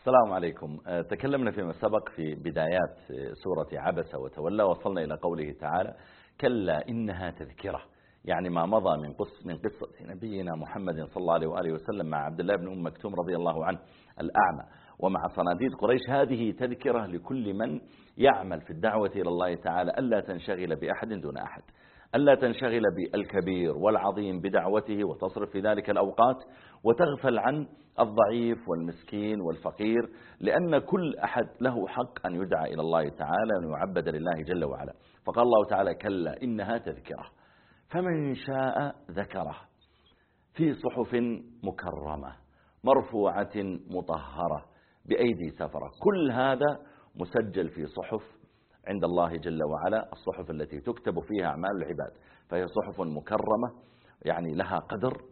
السلام عليكم. تكلمنا فيما سبق في بدايات سورة عبس وتولى وصلنا إلى قوله تعالى كلا إنها تذكرة. يعني ما مضى من قصة, من قصة نبينا محمد صلى الله عليه وآله وسلم مع عبد الله بن أم مكتوم رضي الله عنه الأعمى ومع صناديد قريش. هذه تذكرة لكل من يعمل في الدعوة إلى الله تعالى ألا تنشغل بأحد دون أحد. ألا تنشغل بالكبير والعظيم بدعوته وتصرف في ذلك الأوقات وتغفل عن الضعيف والمسكين والفقير لأن كل أحد له حق أن يدعى إلى الله تعالى وأن يعبد لله جل وعلا. فقال الله تعالى كلا إنها تذكرة. فمن شاء ذكره في صحف مكرمة مرفوعة مطهرة بأيدي سفرة. كل هذا مسجل في صحف عند الله جل وعلا الصحف التي تكتب فيها أعمال العباد. فهي صحف مكرمة يعني لها قدر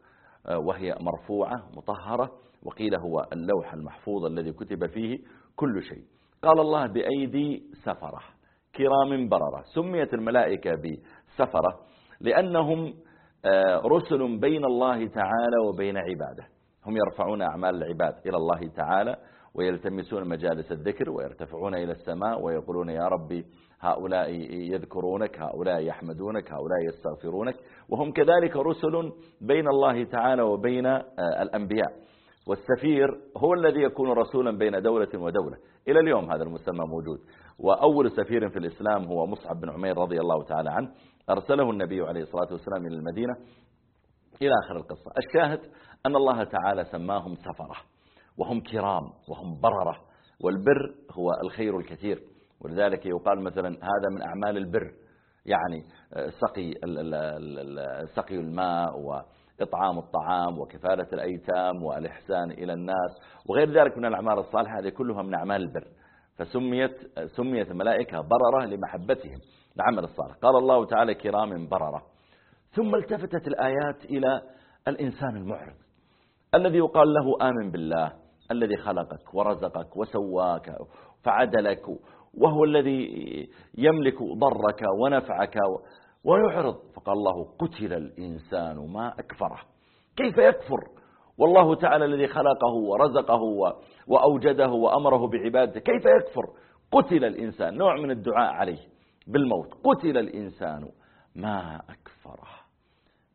وهي مرفوعة مطهرة وقيل هو اللوح المحفوظ الذي كتب فيه كل شيء. قال الله بأيدي سفرة كرام بررة. سميت الملائكة بسفرة لأنهم رسل بين الله تعالى وبين عباده. هم يرفعون أعمال العباد إلى الله تعالى ويلتمسون مجالس الذكر ويرتفعون إلى السماء ويقولون يا ربي هؤلاء يذكرونك هؤلاء يحمدونك هؤلاء يستغفرونك. وهم كذلك رسل بين الله تعالى وبين الأنبياء. والسفير هو الذي يكون رسولا بين دولة ودولة. إلى اليوم هذا المسمى موجود. وأول سفير في الإسلام هو مصعب بن عمير رضي الله تعالى عنه. أرسله النبي عليه الصلاة والسلام إلى المدينة. إلى آخر القصة. الشاهد أن الله تعالى سماهم سفرة. وهم كرام وهم بررة والبر هو الخير الكثير. ولذلك يقال مثلا هذا من أعمال البر يعني سقي سقي الماء وإطعام الطعام وكفالة الأيتام والإحسان إلى الناس وغير ذلك من الأعمال الصالحة هذه كلها من أعمال البر. فسميت سميت الملائكة بررة لمحبتهم العمل الصالح. قال الله تعالى كرام بررة. ثم التفتت الآيات إلى الإنسان المعرض الذي يقال له آمن بالله. الذي خلقك ورزقك وسواك فعدلك وهو الذي يملك ضرك ونفعك ويعرض. فقال الله قتل الإنسان ما أكفره. كيف يكفر؟ والله تعالى الذي خلقه ورزقه وأوجده وأمره بعبادته. كيف يكفر؟ قتل الإنسان. نوع من الدعاء عليه بالموت. قتل الإنسان ما أكفره.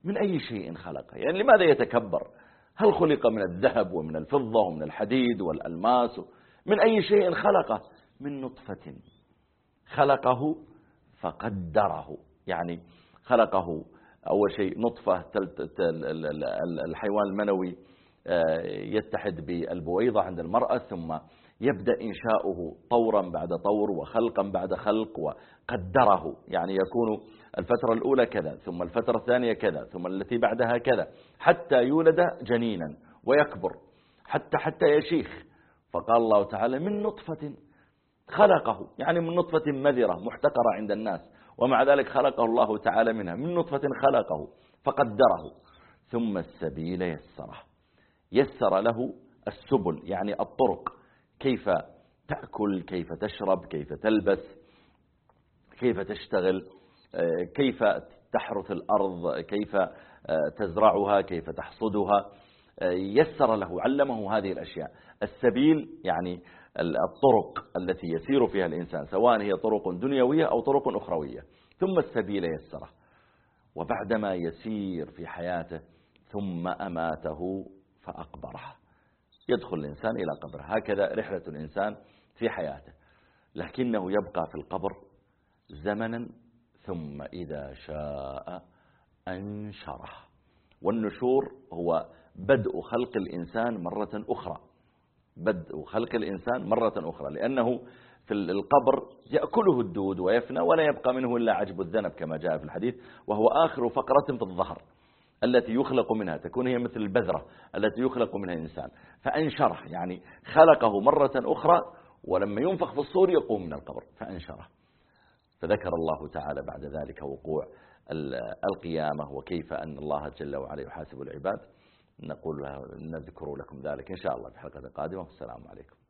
من أي شيء خلقه؟ يعني لماذا يتكبر؟ هل خلق من الذهب ومن الفضة ومن الحديد والألماس من أي شيء خلقه؟ من نطفة. خلقه فقدره. يعني خلقه أول شيء نطفة الحيوان المنوي يتحد بالبويضة عند المرأة ثم يبدأ إنشاؤه طورا بعد طور وخلقا بعد خلق وقدره. يعني يكون الفترة الأولى كذا ثم الفترة الثانية كذا ثم التي بعدها كذا حتى يولد جنينا ويكبر حتى حتى يشيخ. فقال الله تعالى من نطفة خلقه يعني من نطفة مذرة محتقرة عند الناس ومع ذلك خلقه الله تعالى منها من نطفة خلقه فقدره. ثم السبيل يسره يسر له السبل يعني الطرق. كيف تأكل كيف تشرب كيف تلبس كيف تشتغل كيف تحرث الأرض كيف تزرعها كيف تحصدها. يسر له علمه هذه الأشياء. السبيل يعني الطرق التي يسير فيها الإنسان سواء هي طرق دنيوية أو طرق أخروية. ثم السبيل يسره. وبعدما يسير في حياته ثم أماته فأقبره. يدخل الإنسان إلى قبره هكذا رحلة الإنسان في حياته. لكنه يبقى في القبر زمنا ثم إذا شاء أنشره. والنشور هو بدء خلق الإنسان مرة أخرى. بدء خلق الإنسان مرة أخرى. لأنه في القبر يأكله الدود ويفنى ولا يبقى منه إلا عجب الذنب كما جاء في الحديث وهو آخر فقرة في الظهر. التي يخلق منها تكون هي مثل البذرة التي يخلق منها الإنسان. فأنشره يعني خلقه مرة أخرى ولما ينفخ في الصور يقوم من القبر فأنشره. فذكر الله تعالى بعد ذلك وقوع القيامة وكيف أن الله جل وعلا يحاسب العباد. نقول نذكر لكم ذلك إن شاء الله في حلقة قادمة. والسلام عليكم.